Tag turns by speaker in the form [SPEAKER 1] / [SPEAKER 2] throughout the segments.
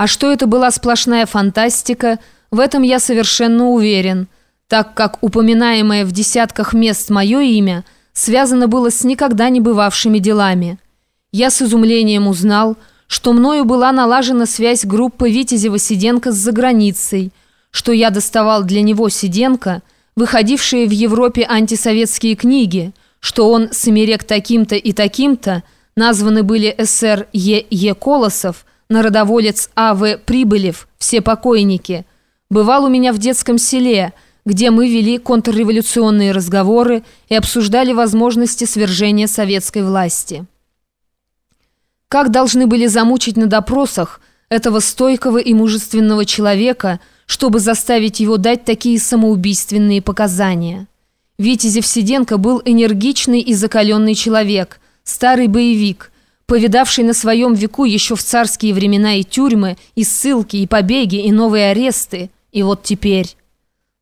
[SPEAKER 1] А что это была сплошная фантастика, в этом я совершенно уверен, так как упоминаемое в десятках мест мое имя связано было с никогда не бывавшими делами. Я с изумлением узнал, что мною была налажена связь группы Витязева Сиденко с заграницей, что я доставал для него Сиденко, выходившие в Европе антисоветские книги, что он Семерек таким-то и таким-то, названы были СР Е. Е. Колосов, народоволец А.В. Прибылев, все покойники, бывал у меня в детском селе, где мы вели контрреволюционные разговоры и обсуждали возможности свержения советской власти. Как должны были замучить на допросах этого стойкого и мужественного человека, чтобы заставить его дать такие самоубийственные показания? Витязев Сиденко был энергичный и закаленный человек, старый боевик, повидавший на своем веку еще в царские времена и тюрьмы, и ссылки, и побеги, и новые аресты. И вот теперь...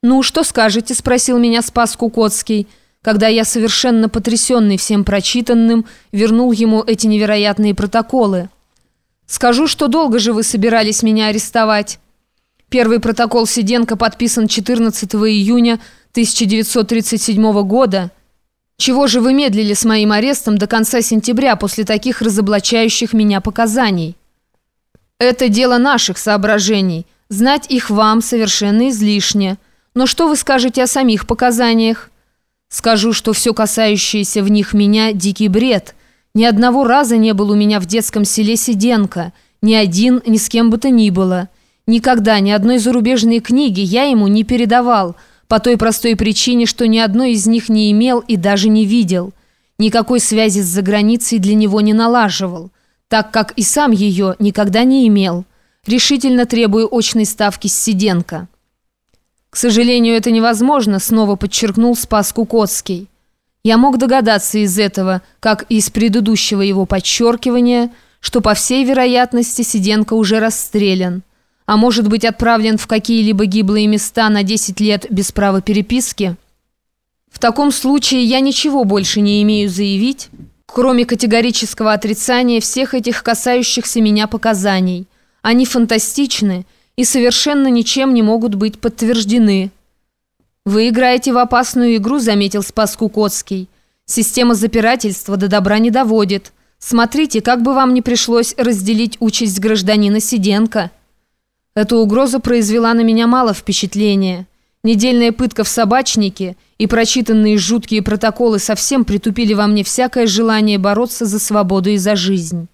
[SPEAKER 1] «Ну, что скажете?» – спросил меня Спас Кукоцкий – когда я, совершенно потрясенный всем прочитанным, вернул ему эти невероятные протоколы. «Скажу, что долго же вы собирались меня арестовать?» Первый протокол Сиденко подписан 14 июня 1937 года. Чего же вы медлили с моим арестом до конца сентября после таких разоблачающих меня показаний? Это дело наших соображений. Знать их вам совершенно излишне. Но что вы скажете о самих показаниях? Скажу, что все касающееся в них меня – дикий бред. Ни одного раза не был у меня в детском селе Сиденко. Ни один, ни с кем бы то ни было. Никогда ни одной зарубежной книги я ему не передавал, по той простой причине, что ни одной из них не имел и даже не видел. Никакой связи с заграницей для него не налаживал, так как и сам ее никогда не имел. Решительно требую очной ставки с Сиденко. «К сожалению, это невозможно», — снова подчеркнул Спас Кукоцкий. Я мог догадаться из этого, как и из предыдущего его подчеркивания, что, по всей вероятности, Сиденко уже расстрелян, а может быть отправлен в какие-либо гиблые места на 10 лет без права переписки. В таком случае я ничего больше не имею заявить, кроме категорического отрицания всех этих касающихся меня показаний. Они фантастичны, и совершенно ничем не могут быть подтверждены. «Вы играете в опасную игру», — заметил Спас Кукоцкий. «Система запирательства до добра не доводит. Смотрите, как бы вам не пришлось разделить участь гражданина Сиденко». Эта угроза произвела на меня мало впечатления. Недельная пытка в собачнике и прочитанные жуткие протоколы совсем притупили во мне всякое желание бороться за свободу и за жизнь.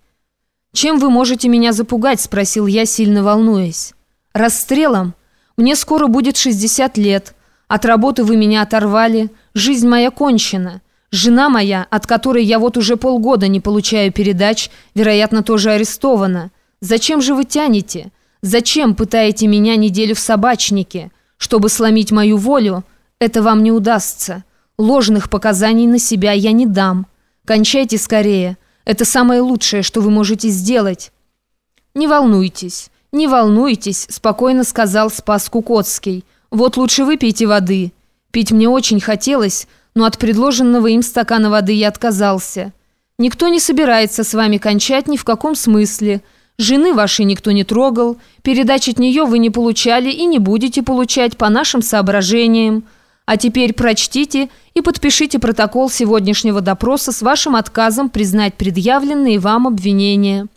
[SPEAKER 1] «Чем вы можете меня запугать?» – спросил я, сильно волнуясь. Расстрелом? Мне скоро будет 60 лет. От работы вы меня оторвали. Жизнь моя кончена. Жена моя, от которой я вот уже полгода не получаю передач, вероятно, тоже арестована. Зачем же вы тянете? Зачем пытаете меня неделю в собачнике? Чтобы сломить мою волю? Это вам не удастся. Ложных показаний на себя я не дам. Кончайте скорее. Это самое лучшее, что вы можете сделать. Не волнуйтесь. «Не волнуйтесь», — спокойно сказал Спас Кукоцкий. «Вот лучше выпейте воды». Пить мне очень хотелось, но от предложенного им стакана воды я отказался. «Никто не собирается с вами кончать ни в каком смысле. Жены вашей никто не трогал, передач от нее вы не получали и не будете получать по нашим соображениям. А теперь прочтите и подпишите протокол сегодняшнего допроса с вашим отказом признать предъявленные вам обвинения».